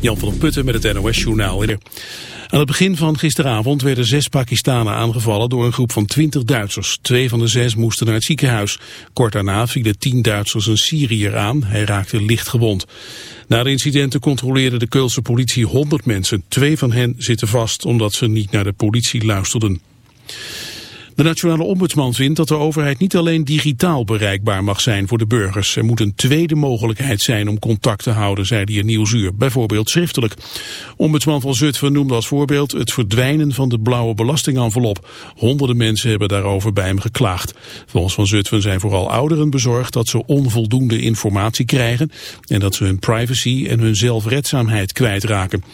Jan van der Putten met het NOS-journaal. Aan het begin van gisteravond werden zes Pakistanen aangevallen door een groep van twintig Duitsers. Twee van de zes moesten naar het ziekenhuis. Kort daarna vielen tien Duitsers een Syriër aan. Hij raakte licht gewond. Na de incidenten controleerde de Keulse politie 100 mensen. Twee van hen zitten vast omdat ze niet naar de politie luisterden. De nationale ombudsman vindt dat de overheid niet alleen digitaal bereikbaar mag zijn voor de burgers. Er moet een tweede mogelijkheid zijn om contact te houden, zei hij in Nieuwsuur, bijvoorbeeld schriftelijk. Ombudsman van Zutphen noemde als voorbeeld het verdwijnen van de blauwe belastingenvelop. Honderden mensen hebben daarover bij hem geklaagd. Volgens Van Zutphen zijn vooral ouderen bezorgd dat ze onvoldoende informatie krijgen en dat ze hun privacy en hun zelfredzaamheid kwijtraken.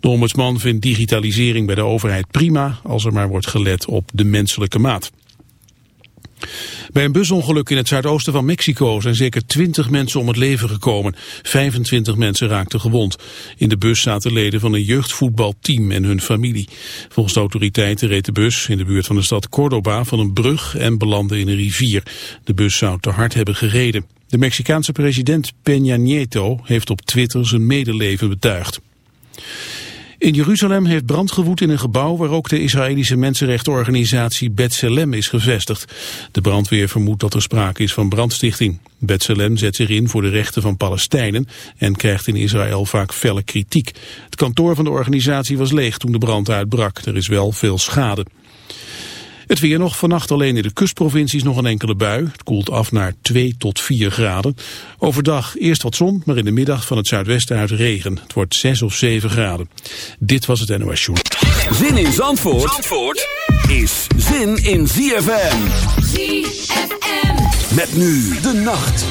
De ombudsman vindt digitalisering bij de overheid prima als er maar wordt gelet op de menselijke bij een busongeluk in het zuidoosten van Mexico zijn zeker 20 mensen om het leven gekomen. 25 mensen raakten gewond. In de bus zaten leden van een jeugdvoetbalteam en hun familie. Volgens de autoriteiten reed de bus in de buurt van de stad Cordoba van een brug en belandde in een rivier. De bus zou te hard hebben gereden. De Mexicaanse president Peña Nieto heeft op Twitter zijn medeleven betuigd. In Jeruzalem heeft brand gewoed in een gebouw waar ook de Israëlische mensenrechtenorganisatie B'Tselem is gevestigd. De brandweer vermoedt dat er sprake is van brandstichting. B'Tselem zet zich in voor de rechten van Palestijnen en krijgt in Israël vaak felle kritiek. Het kantoor van de organisatie was leeg toen de brand uitbrak. Er is wel veel schade. Het weer nog vannacht alleen in de kustprovincies nog een enkele bui. Het koelt af naar 2 tot 4 graden. Overdag eerst wat zon, maar in de middag van het zuidwesten uit regen. Het wordt 6 of 7 graden. Dit was het NOS Show. Zin in Zandvoort, Zandvoort is zin in ZFM. ZFM. Met nu de nacht.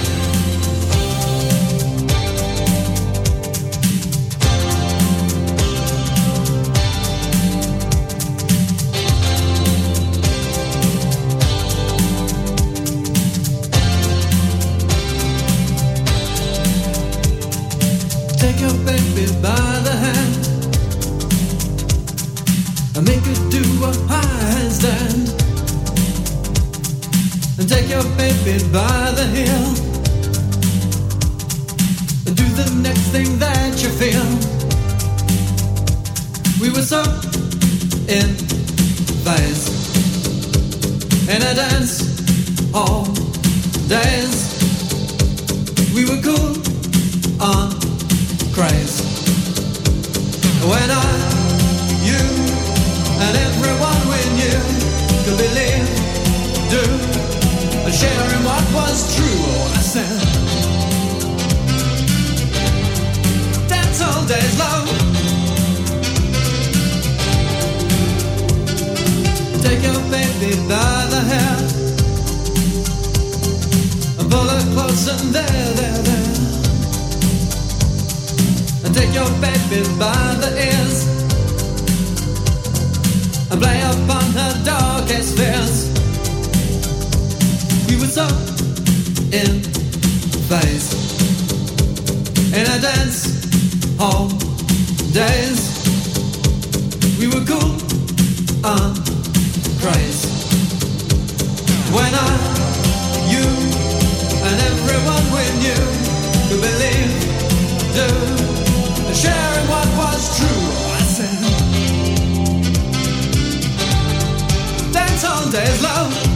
Dance all days, love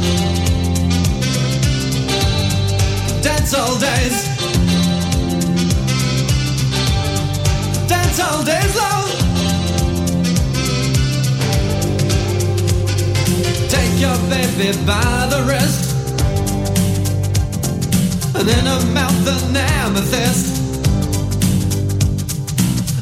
dance all days. Dance all days long. Take your baby by the wrist. And in her mouth an amethyst.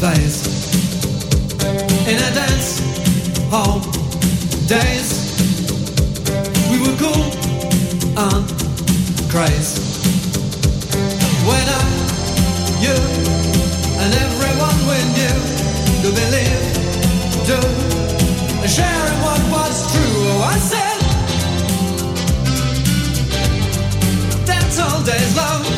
Days in a dance hall days. We were cool and crazy. When I, you, and everyone we knew to believe, do, sharing what was true. Oh, I said, that's all days long.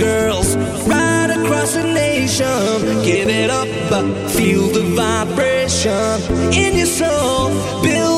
girls right across the nation. Give it up, feel the vibration in your soul. Build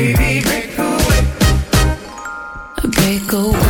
baby, break away. Break away.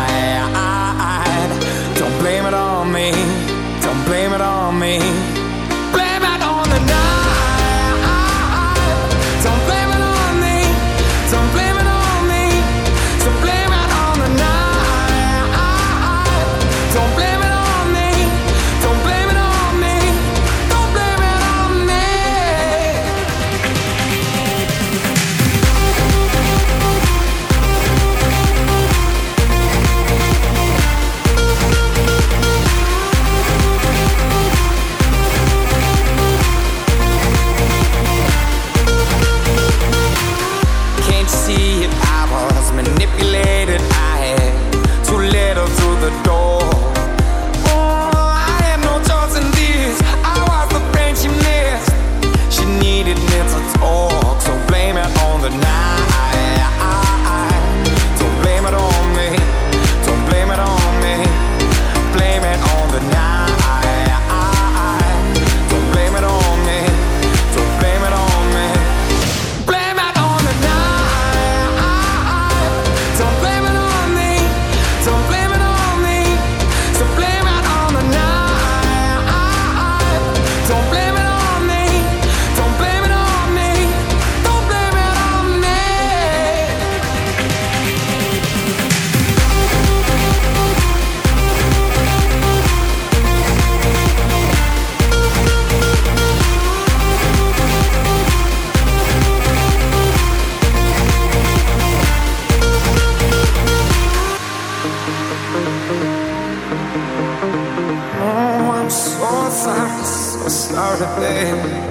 Oh, I'm so sorry, so sorry, baby.